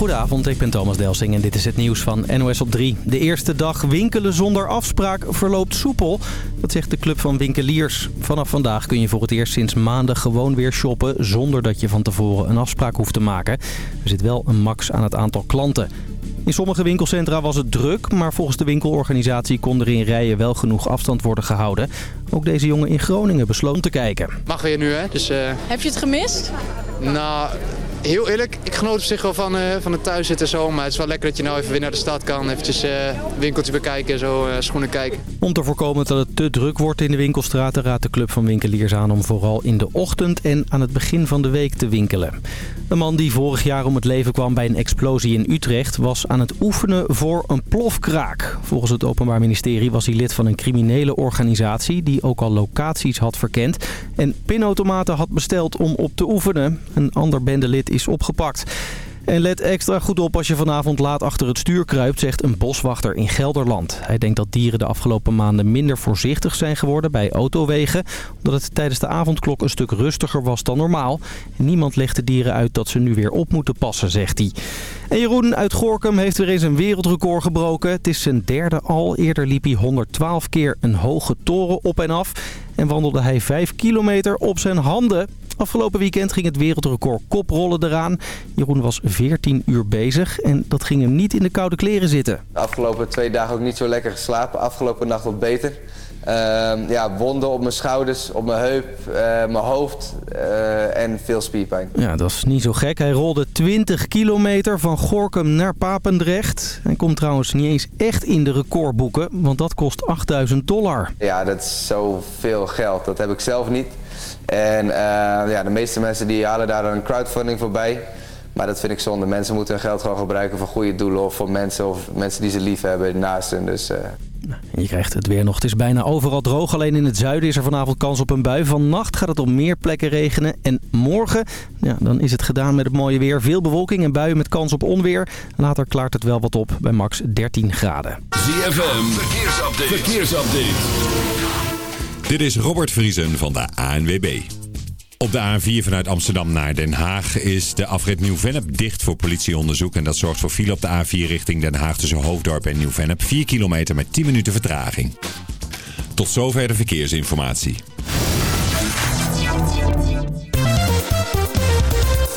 Goedenavond, ik ben Thomas Delsing en dit is het nieuws van NOS op 3. De eerste dag winkelen zonder afspraak verloopt soepel. Dat zegt de club van winkeliers. Vanaf vandaag kun je voor het eerst sinds maanden gewoon weer shoppen... zonder dat je van tevoren een afspraak hoeft te maken. Er zit wel een max aan het aantal klanten. In sommige winkelcentra was het druk, maar volgens de winkelorganisatie kon er in rijen wel genoeg afstand worden gehouden. Ook deze jongen in Groningen besloot te kijken. Mag weer nu, hè? Dus, uh... Heb je het gemist? Nou, heel eerlijk, ik genoot op zich wel van, uh, van het thuiszitten zo. Maar het is wel lekker dat je nou even weer naar de stad kan. Eventjes uh, winkeltje bekijken, zo uh, schoenen kijken. Om te voorkomen dat het te druk wordt in de winkelstraten... raadt de Club van Winkeliers aan om vooral in de ochtend en aan het begin van de week te winkelen. Een man die vorig jaar om het leven kwam bij een explosie in Utrecht... was aan het oefenen voor een plofkraak. Volgens het Openbaar Ministerie was hij lid van een criminele organisatie... die ook al locaties had verkend... en pinautomaten had besteld om op te oefenen. Een ander bendelid is opgepakt. En let extra goed op als je vanavond laat achter het stuur kruipt, zegt een boswachter in Gelderland. Hij denkt dat dieren de afgelopen maanden minder voorzichtig zijn geworden bij autowegen. Omdat het tijdens de avondklok een stuk rustiger was dan normaal. Niemand legt de dieren uit dat ze nu weer op moeten passen, zegt hij. En Jeroen uit Gorkum heeft weer eens een wereldrecord gebroken. Het is zijn derde al. Eerder liep hij 112 keer een hoge toren op en af. En wandelde hij 5 kilometer op zijn handen. Afgelopen weekend ging het wereldrecord koprollen eraan. Jeroen was 14 uur bezig en dat ging hem niet in de koude kleren zitten. De afgelopen twee dagen ook niet zo lekker geslapen. Afgelopen nacht wat beter. Uh, ja, wonden op mijn schouders, op mijn heup, uh, mijn hoofd uh, en veel spierpijn. Ja, dat is niet zo gek. Hij rolde 20 kilometer van Gorkum naar Papendrecht. Hij komt trouwens niet eens echt in de recordboeken, want dat kost 8000 dollar. Ja, dat is zoveel geld. Dat heb ik zelf niet. En uh, ja, de meeste mensen die halen daar een crowdfunding voorbij. Maar dat vind ik zonde. Mensen moeten hun geld gewoon gebruiken voor goede doelen of voor mensen of mensen die ze lief hebben naast hen. Dus, uh... Je krijgt het weer nog. Het is bijna overal droog. Alleen in het zuiden is er vanavond kans op een bui. Vannacht gaat het op meer plekken regenen. En morgen, ja, dan is het gedaan met het mooie weer. Veel bewolking en buien met kans op onweer. Later klaart het wel wat op bij max 13 graden. ZFM, verkeersupdate. verkeersupdate. Dit is Robert Vriesen van de ANWB. Op de A4 vanuit Amsterdam naar Den Haag is de afrit Nieuw-Vennep dicht voor politieonderzoek. En dat zorgt voor file op de A4 richting Den Haag tussen Hoofddorp en Nieuw-Vennep. 4 kilometer met 10 minuten vertraging. Tot zover de verkeersinformatie.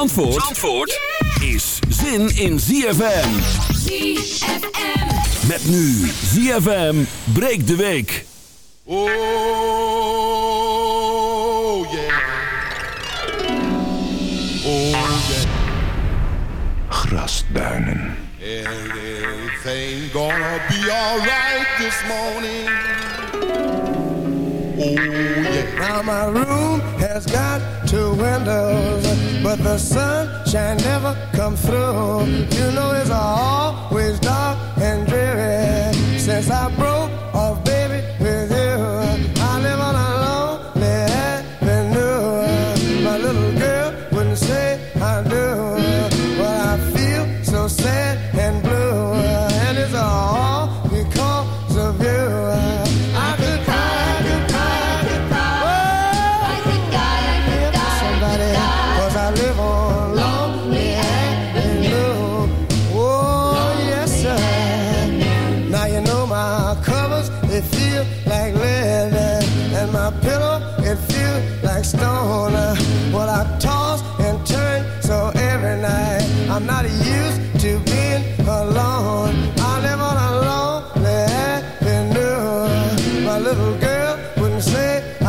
Zandvoort, Zandvoort is zin in ZFM. ZFM. Met nu ZFM breekt de week. Oh yeah. Oh yeah. Grasduinen. Everything gonna be alright this morning. Oh yeah. Now my room has got two windows, but the sunshine never come through. You know it's always dark and dreary since I broke você.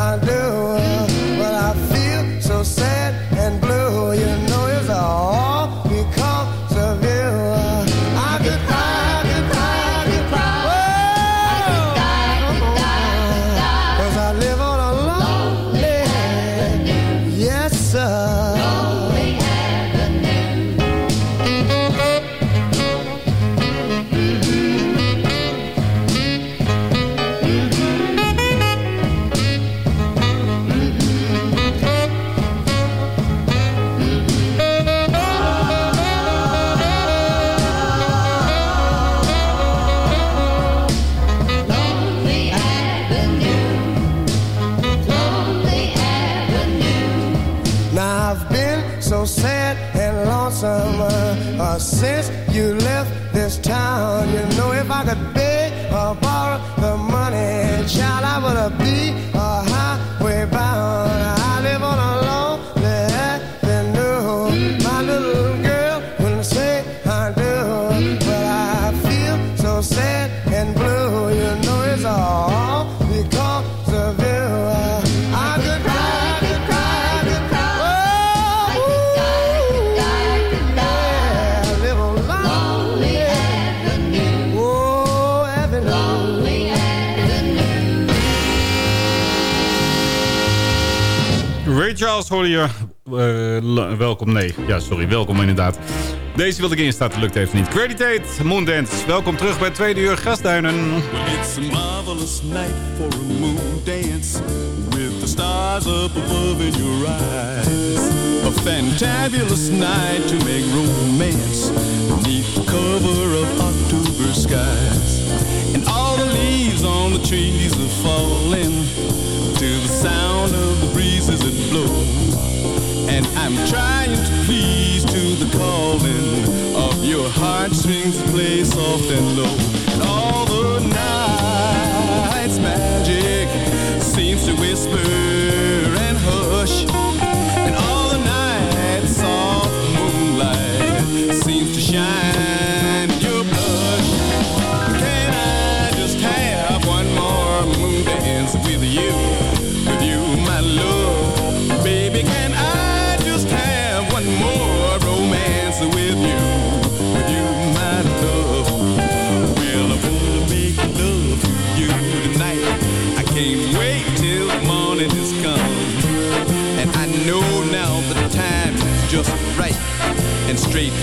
Eh, welkom, nee. Ja, sorry. Welkom inderdaad. Deze wilde ik in staat lukt even niet. Creditate, Moondance. Welkom terug bij Tweede Uur Gastuinen. It's a marvelous night for a moon dance. With the stars up above in your eyes. A fantabulous night to make room. Street.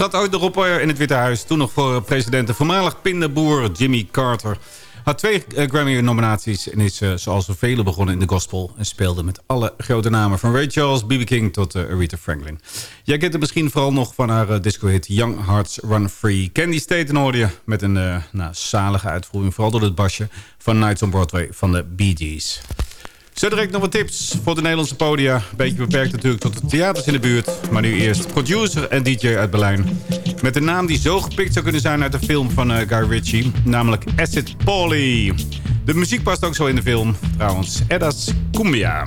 Trad ooit nog op eh, in het Witte Huis. Toen nog voor president de voormalig pindaboer Jimmy Carter. Had twee eh, Grammy-nominaties en is uh, zoals velen begonnen in de gospel... en speelde met alle grote namen van Ray Charles, B.B. King tot uh, Aretha Franklin. Jij kent het misschien vooral nog van haar uh, disco-hit Young Hearts Run Free. Candy State hoorde je met een nou, zalige uitvoering... vooral door het basje van Nights on Broadway van de Bee Gees. Zo direct nog wat tips voor de Nederlandse podia. Beetje beperkt natuurlijk tot de theaters in de buurt. Maar nu eerst producer en DJ uit Berlijn. Met een naam die zo gepikt zou kunnen zijn uit de film van uh, Guy Ritchie. Namelijk Acid Polly. De muziek past ook zo in de film. Trouwens, Edda's Cumbia.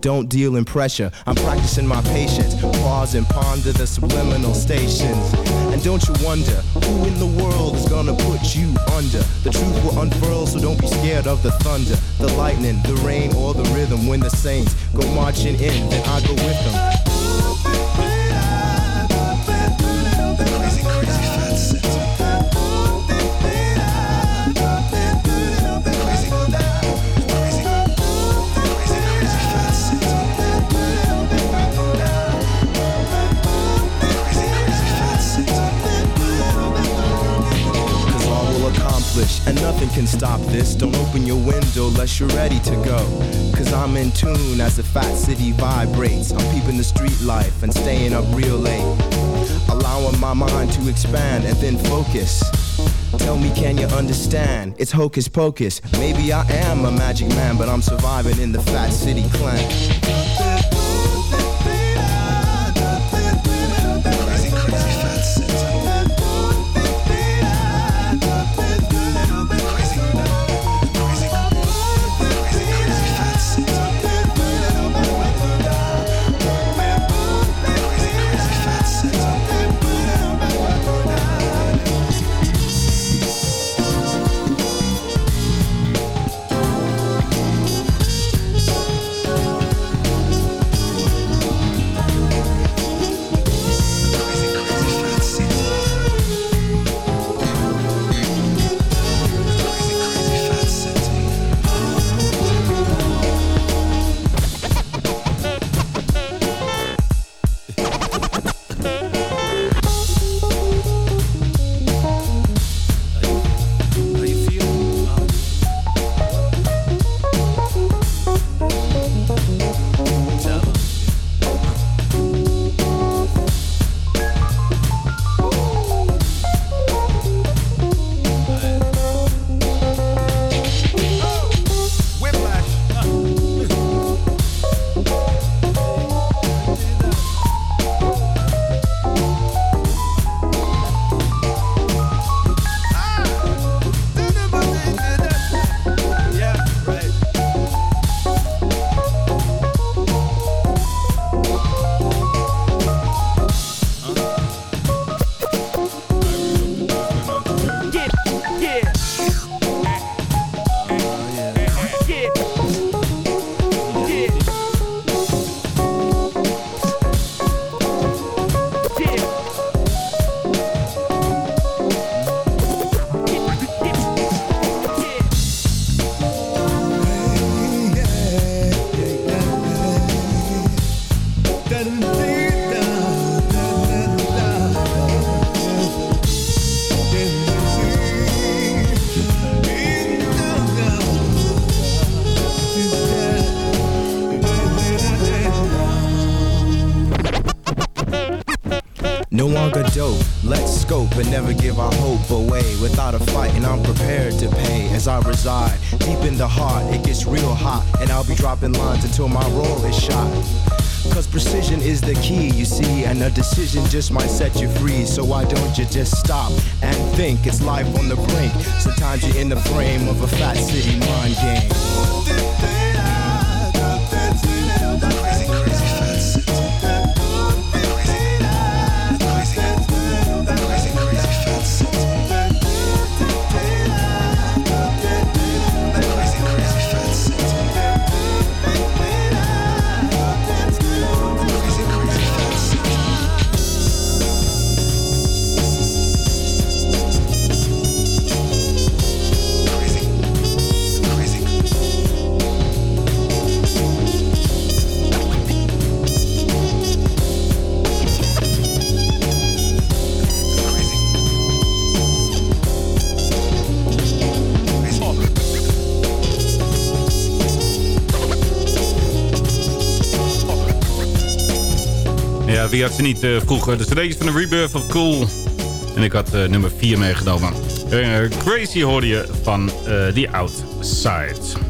Don't deal in pressure, I'm practicing my patience. Pause and ponder the subliminal stations. And don't you wonder, who in the world is gonna put you under? The truth will unfurl, so don't be scared of the thunder, the lightning, the rain, or the rhythm. When the saints go marching in, then I go with them. Nothing can stop this. Don't open your window unless you're ready to go. Cause I'm in tune as the fat city vibrates. I'm peeping the street life and staying up real late. Allowing my mind to expand and then focus. Tell me, can you understand? It's hocus pocus. Maybe I am a magic man, but I'm surviving in the fat city clan. Just might set you free. So why don't you just stop and think it's life on the brink? Sometimes you're in the frame of a fat city mind game. Wie had ze niet eh, vroeger? De cd's van de Rebirth of Cool. En ik had eh, nummer 4 meegenomen. Eh, Crazy hoorde je van eh, The Outside.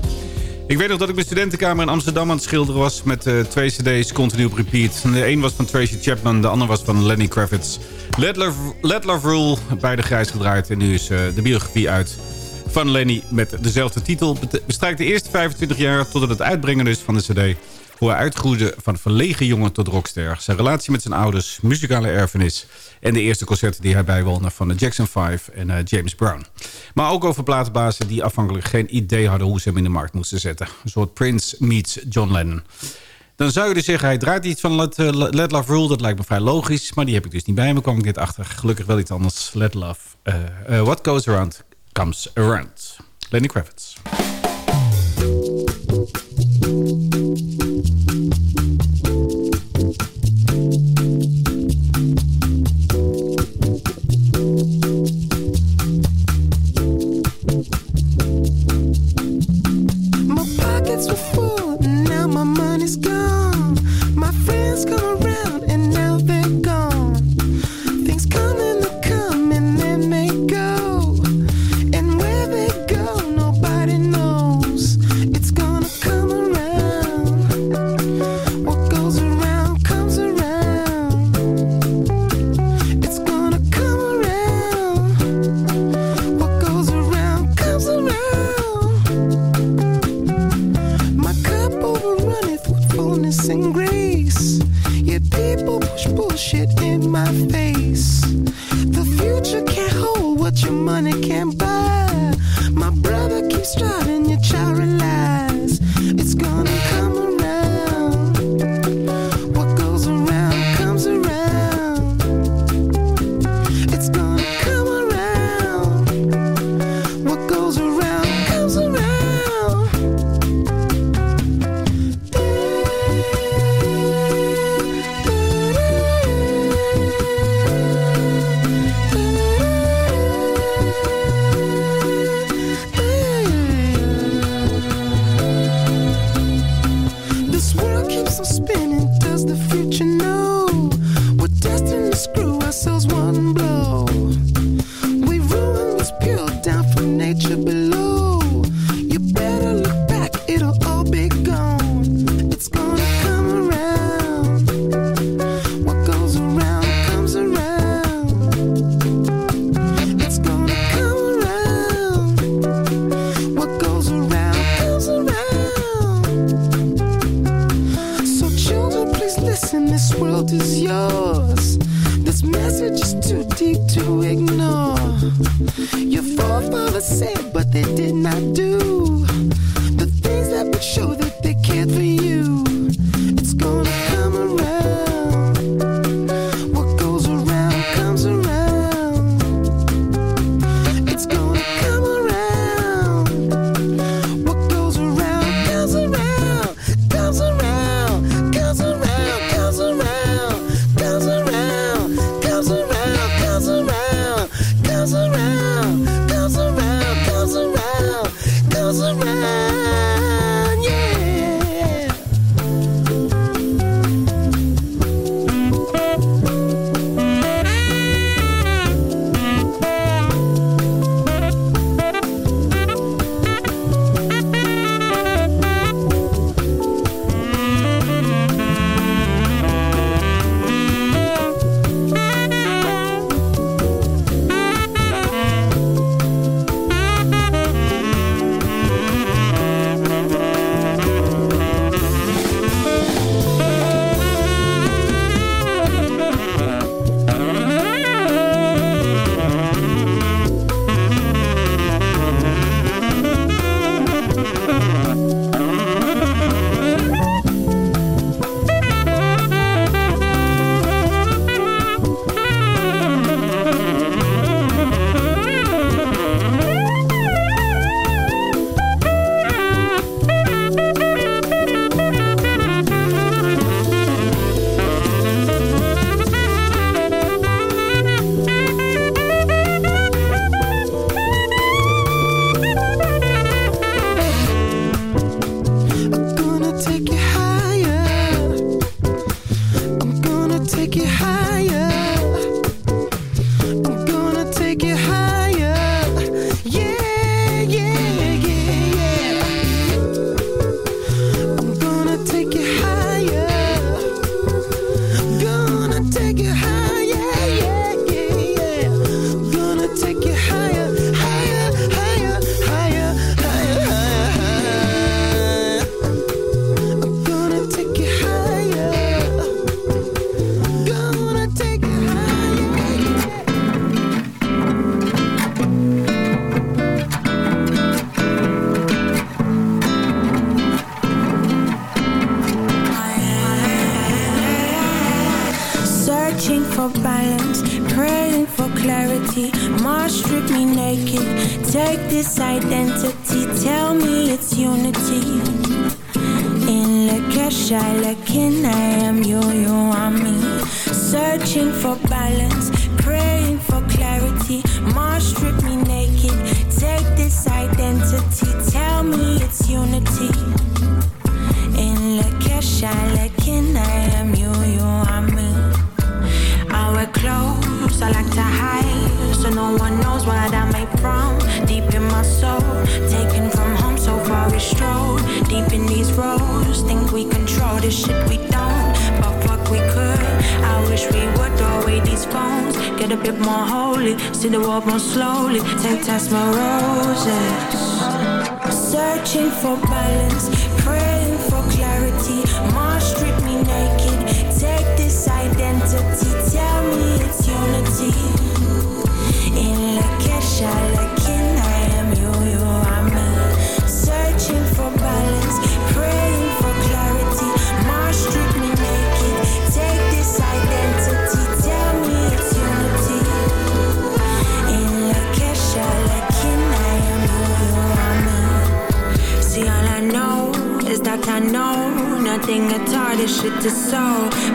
Ik weet nog dat ik mijn studentenkamer in Amsterdam aan het schilderen was... met eh, twee cd's continu op repeat. De een was van Tracy Chapman, de ander was van Lenny Kravitz. Let Love, Let Rule, beide grijs gedraaid. En nu is eh, de biografie uit van Lenny met dezelfde titel. Bestrijkt de eerste 25 jaar tot het uitbrengen dus van de cd... hoe hij uitgroeide van verlegen jongen tot rockster. Zijn relatie met zijn ouders, muzikale erfenis... en de eerste concerten die hij bijwoonde van de Jackson 5 en eh, James Brown. Maar ook over platenbazen die afhankelijk geen idee hadden... hoe ze hem in de markt moesten zetten. Een soort Prince meets John Lennon. Dan zou je dus zeggen, hij draait iets van Let, eh, Let Love Rule. Dat lijkt me vrij logisch, maar die heb ik dus niet bij me. kwam ik dit achter. Gelukkig wel iets anders. Let Love. eh, what goes around, comes around. Lenny Kravitz. just come around.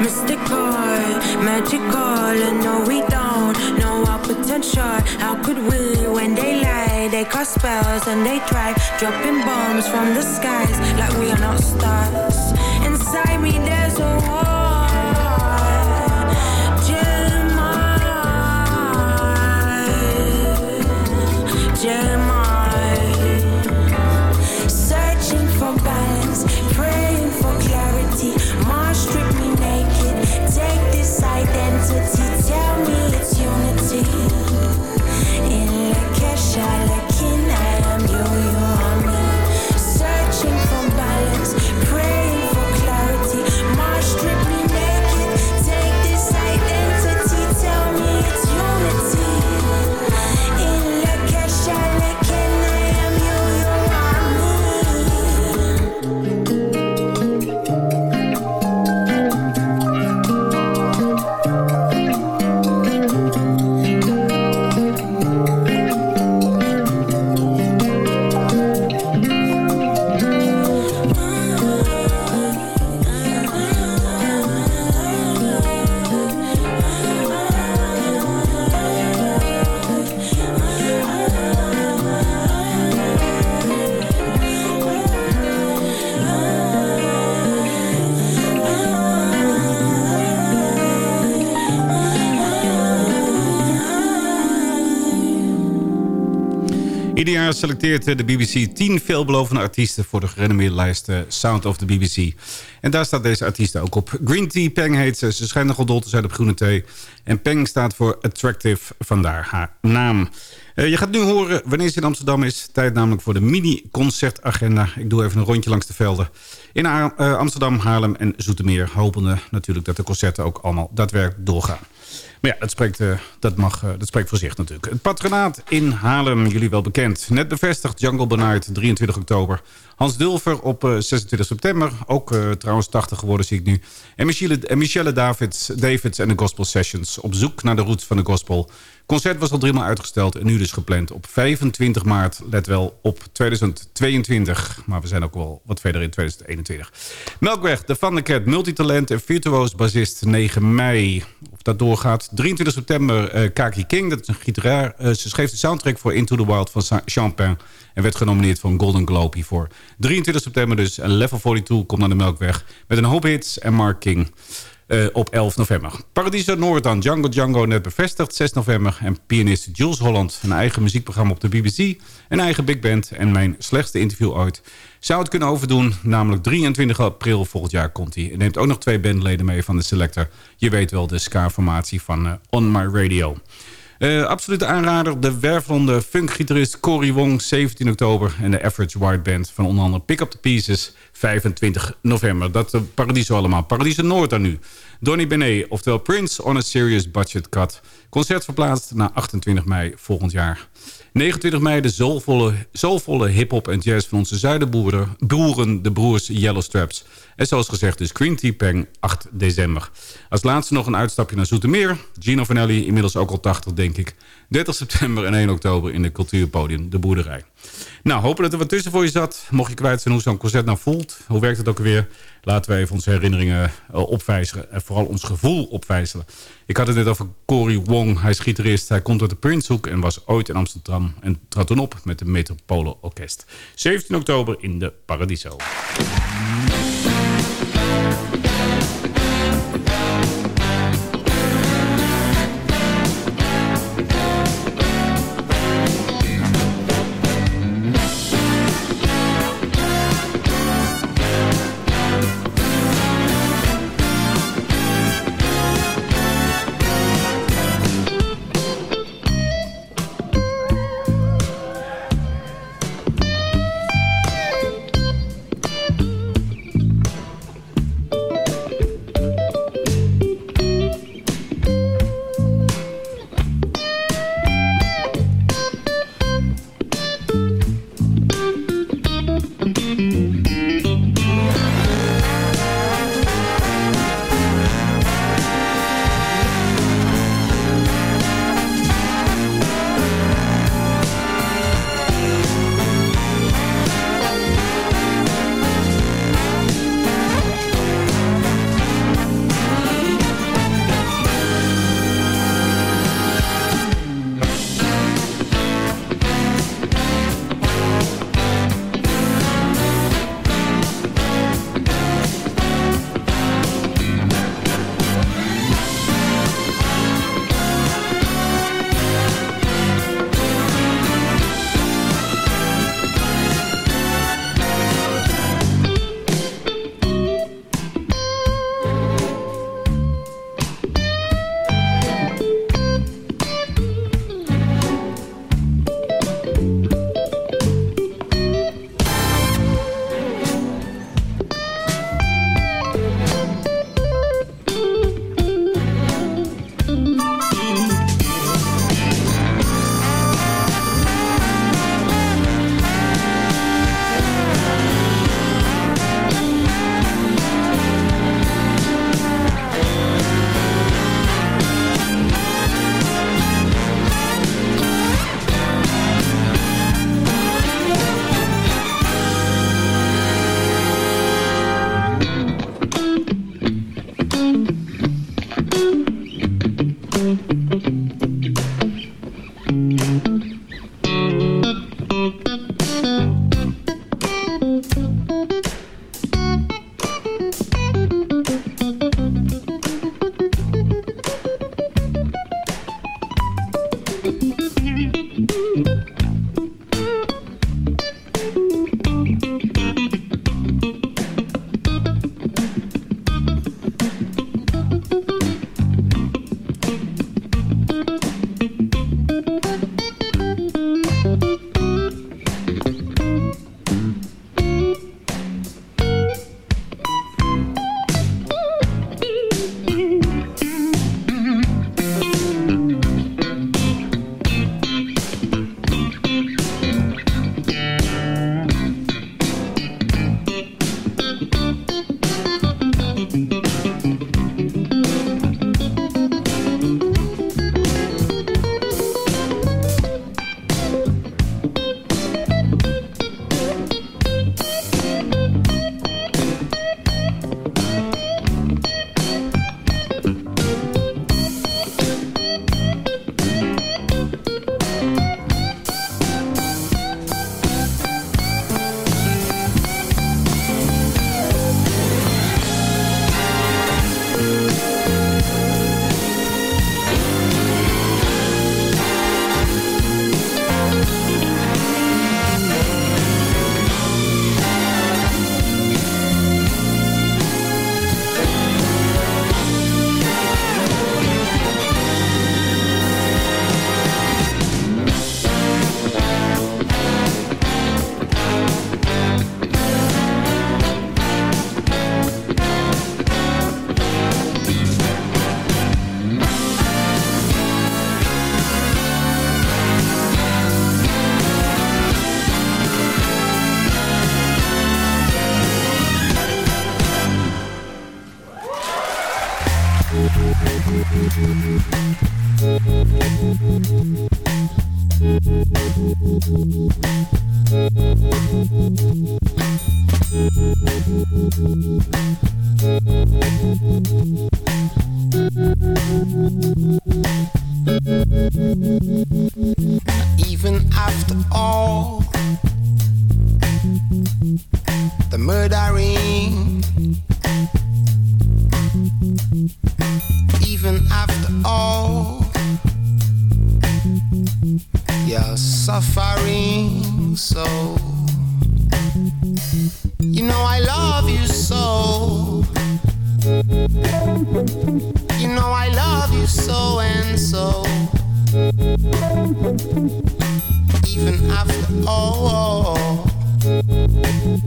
Mystical, magical, and no, we don't know our potential. How could we, when they lie, they cast spells and they try dropping bombs from the skies like we are not stars. Inside me, there's a war. Ieder jaar selecteert de BBC 10 veelbelovende artiesten... voor de gerenommeerde lijst eh, Sound of the BBC. En daar staat deze artiest ook op. Green Tea Peng heet ze. Ze schijnt nogal dol te zijn op groene thee. En Peng staat voor Attractive, vandaar haar naam. Eh, je gaat nu horen wanneer ze in Amsterdam is. Tijd namelijk voor de mini-concertagenda. Ik doe even een rondje langs de velden. In eh, Amsterdam, Haarlem en Zoetermeer. Hopende natuurlijk dat de concerten ook allemaal daadwerkelijk doorgaan. Maar ja, dat spreekt, eh, dat, mag, eh, dat spreekt voor zich natuurlijk. Het patronaat in Haarlem, jullie wel bekend. Net bevestigd, Jungle Bernard, 23 oktober. Hans Dulver op eh, 26 september. Ook trouwens 80 geworden, zie ik nu. En Michelle, en Davids, Davids en de Gospel Sessions. Op zoek naar de roots van de gospel. Concert was al driemaal uitgesteld en nu dus gepland op 25 maart. Let wel op 2022. Maar we zijn ook wel wat verder in 2021. Melkweg, de Van de Cat, multitalent en virtuoos bassist 9 mei. Dat doorgaat. 23 september eh, Kaki King, dat is een gitaar. Eh, ze schreef de soundtrack voor Into the Wild van Champagne. En werd genomineerd voor een Golden Globe hiervoor. 23 september dus. Level 42 komt naar de Melkweg. Met een hoop hits en Mark King. eh, op 11 november. Paradiso Noord dan. Django Django net bevestigd. 6 november. En pianist Jules Holland. Een eigen muziekprogramma op de BBC. Een eigen big band. En mijn slechtste interview ooit. Zou het kunnen overdoen. Namelijk 23 april volgend jaar komt hij. Neemt ook nog twee bandleden mee van de Selector. Je weet wel de ska-formatie van eh, On My Radio. Eh absolute aanrader, de wervelende funkgitarist Cory Wong, 17 oktober. En de Average White Band van onder andere Pick Up The Pieces, 25 november. Dat uh, Paradiso allemaal. Paradiso Noord dan nu. Donny Benet, oftewel Prince on a Serious Budget Cut. Concert verplaatst naar 28 mei volgend jaar. 29 mei de soulvolle hip-hop en jazz van onze zuidenboeren, de broers Yellow Straps. En zoals gezegd dus Queen T-Peng 8 december. Als laatste nog een uitstapje naar Zoetermeer. Gino Vanelli, inmiddels ook al 80 denk ik. 30 september en 1 oktober in de cultuurpodium De Boerderij. Nou, hopen dat er wat tussen voor je zat. Mocht je kwijt zijn hoe zo'n concert nou voelt. Hoe werkt het ook alweer? Laten we even onze herinneringen eh, opwijzeren. En vooral ons gevoel opwijzeren. Ik had het net over Cory Wong. Hij is gitarist. Hij komt uit de Princehoek en was ooit in Amsterdam. En trad toen op met de Metropole Orkest. 17 oktober in de Paradiso.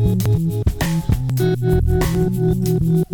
Thank you.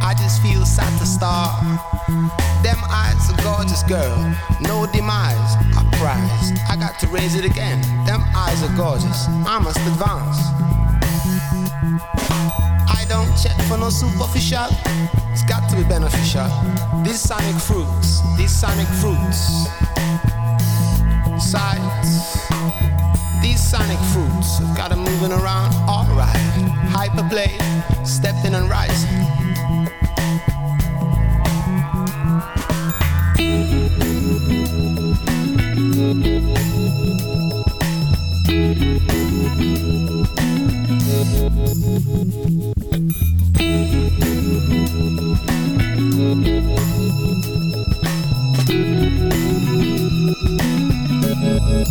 I just feel satisfied. Them eyes, a gorgeous girl. No demise, a prize. I got to raise it again. Them eyes are gorgeous. I must advance. I don't check for no superficial. It's got to be beneficial. These sonic fruits, these sonic fruits. Sights. These sonic fruits have got 'em moving around alright. Hyperplay, stepping and rising.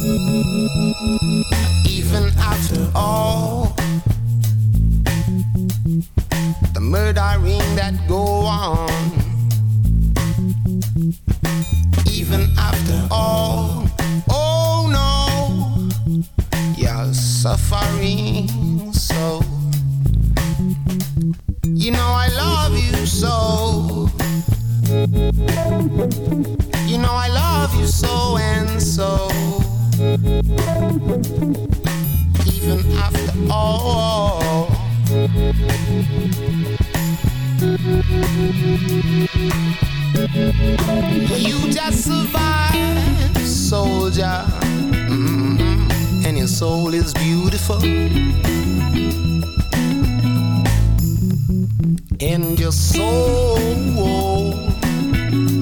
Even murdering that go on, even after all, oh no, you're suffering You just survived, soldier. Mhm. And your soul is beautiful. And your soul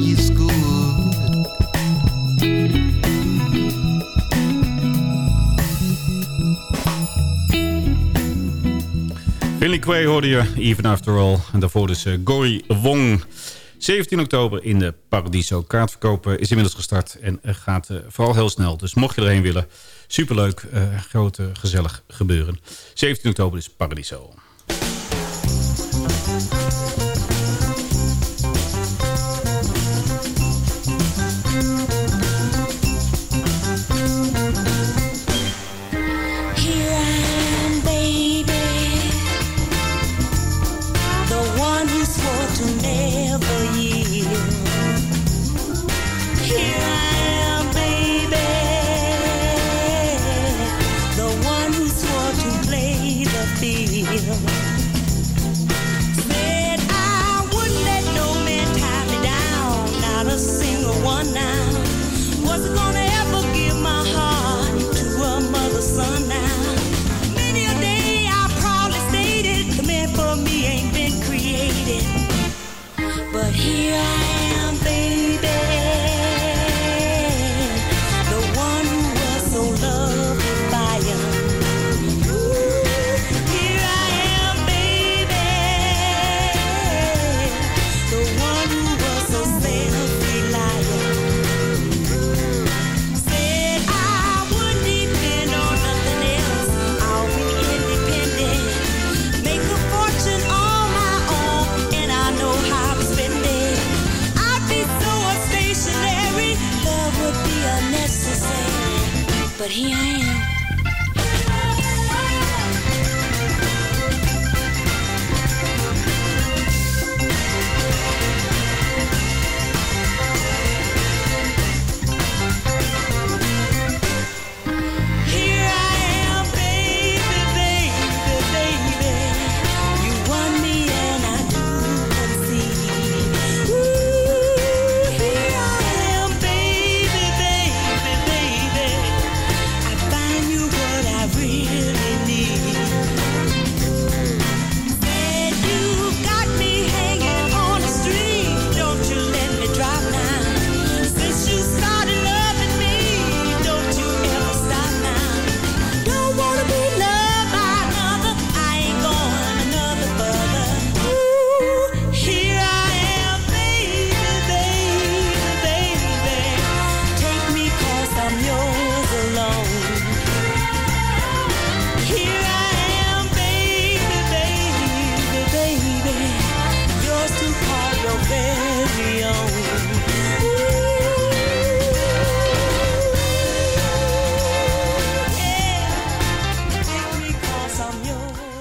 is good. Finley Quay hoorde je, Even After All. En daarvoor dus uh, Gory Wong. 17 oktober in de Paradiso. Kaartverkopen is inmiddels gestart en gaat uh, vooral heel snel. Dus mocht je erheen willen, superleuk, uh, groot, gezellig gebeuren. 17 oktober is Paradiso.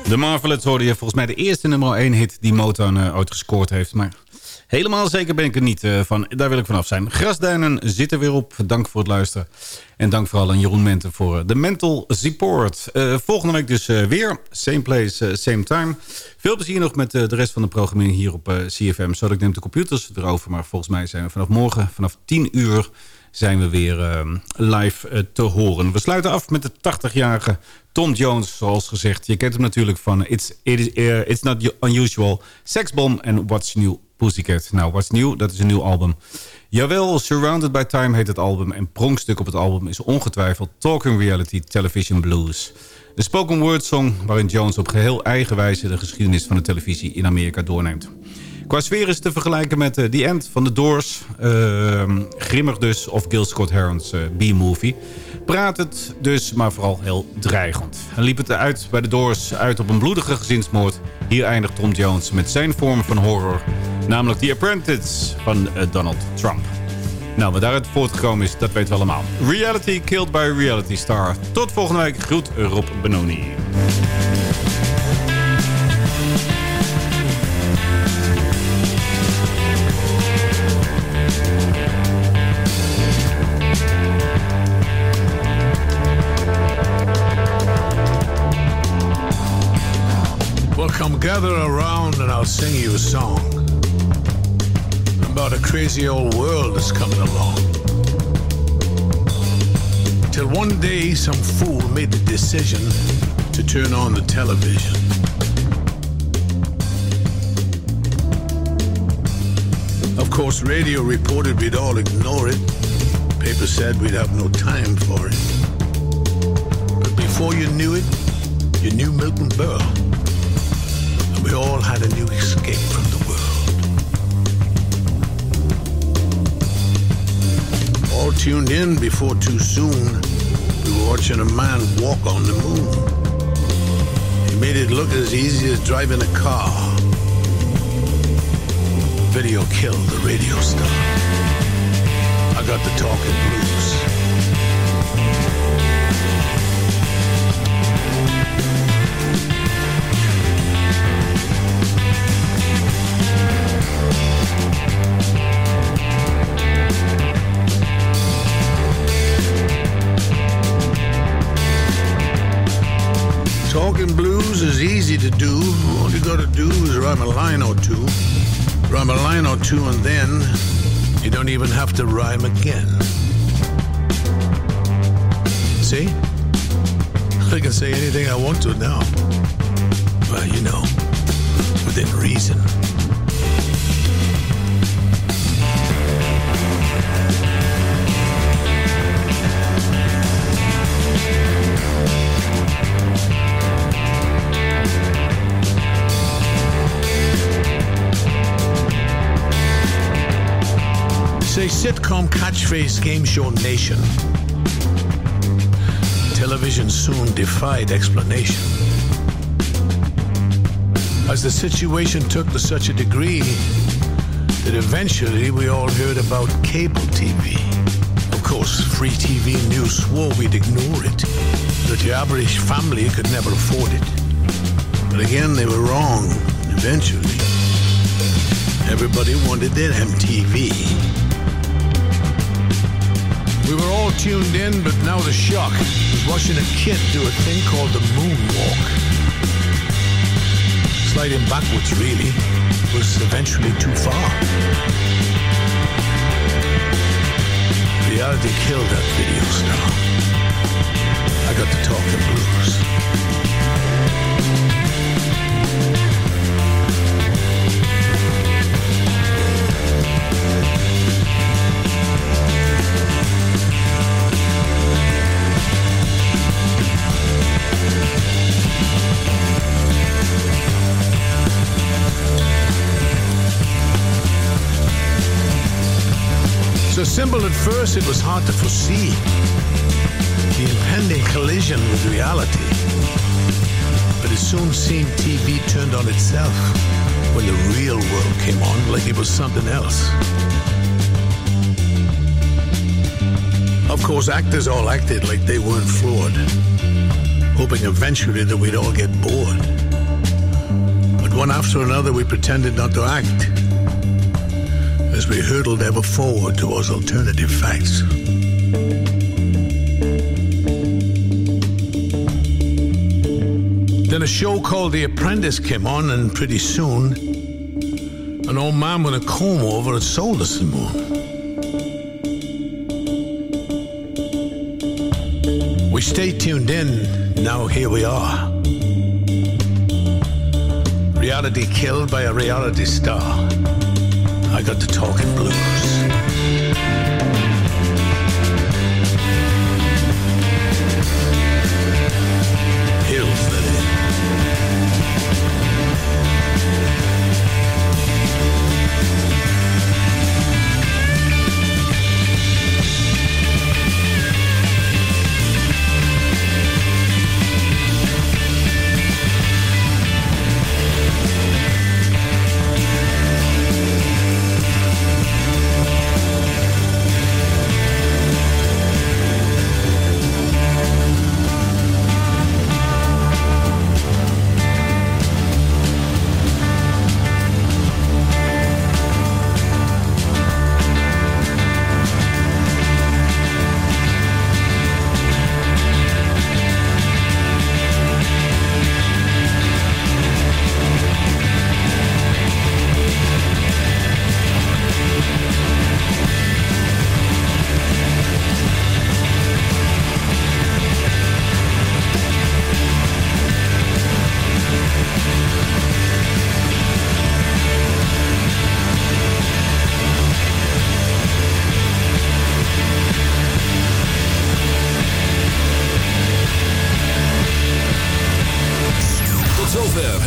De Marvelettes hoorde volgens mij de eerste nummer 1 hit die Motown uh, ooit gescoord heeft. Maar helemaal zeker ben ik er niet uh, van. Daar wil ik vanaf zijn. Grasduinen zitten weer op. Dank voor het luisteren. En dank vooral aan Jeroen Menten voor uh, de mental support. volgende week dus weer. Same place, same time. Veel plezier nog met de rest van de programmering hier op CFM. Zo ik neem de computers erover. Maar volgens mij zijn we vanaf morgen vanaf 10 uur zijn we weer uh, live uh, te horen. We sluiten af met de 80-jarige Tom Jones, zoals gezegd. Je kent hem natuurlijk van It's, it is, uh, It's Not Unusual, Sexbomb en What's New Pussycat. Nou, What's New, dat is een nieuw album. Jawel, Surrounded by Time heet het album. En pronkstuk op het album is ongetwijfeld Talking Reality Television Blues. Een spoken word song waarin Jones op geheel eigen wijze... de geschiedenis van de televisie in Amerika doorneemt. Qua sfeer is te vergelijken met uh, The End van The Doors. Uh, grimmig dus. Of Gil Scott Heron's uh, B-movie. Praat het dus, maar vooral heel dreigend. En liep het uit bij The Doors uit op een bloedige gezinsmoord. Hier eindigt Tom Jones met zijn vorm van horror. Namelijk The Apprentice van uh, Donald Trump. Nou, wat daaruit voortgekomen is, dat weten we allemaal. Reality killed by reality star. Tot volgende week. Groet Rob Benoni. Come gather around and I'll sing you a song about a crazy old world that's coming along. Till one day some fool made the decision to turn on the television. Of course, radio reported we'd all ignore it. Paper said we'd have no time for it. But before you knew it, you knew Milton Berle all had a new escape from the world. All tuned in before too soon, we were watching a man walk on the moon. He made it look as easy as driving a car. Video killed the radio star. I got the talking blues. Talking blues is easy to do. All you gotta do is rhyme a line or two. Rhyme a line or two, and then you don't even have to rhyme again. See? I can say anything I want to now. Well, you know, within reason. Say sitcom catchphrase game show nation. Television soon defied explanation. As the situation took to such a degree that eventually we all heard about cable TV. Of course, free TV news swore we'd ignore it, that the average family could never afford it. But again, they were wrong, eventually. Everybody wanted their MTV. We were all tuned in, but now the shock was watching a kid do a thing called the moonwalk. Sliding backwards, really, was eventually too far. Reality killed that video star. I got to talking blues. Simple at first, it was hard to foresee the impending collision with reality. But it soon seemed TV turned on itself when the real world came on like it was something else. Of course, actors all acted like they weren't flawed, hoping eventually that we'd all get bored. But one after another, we pretended not to act as we hurtled ever forward towards alternative facts. Then a show called The Apprentice came on, and pretty soon, an old man with a comb over had sold us the moon. We stayed tuned in, now here we are. Reality killed by a reality star. I got to talking blues.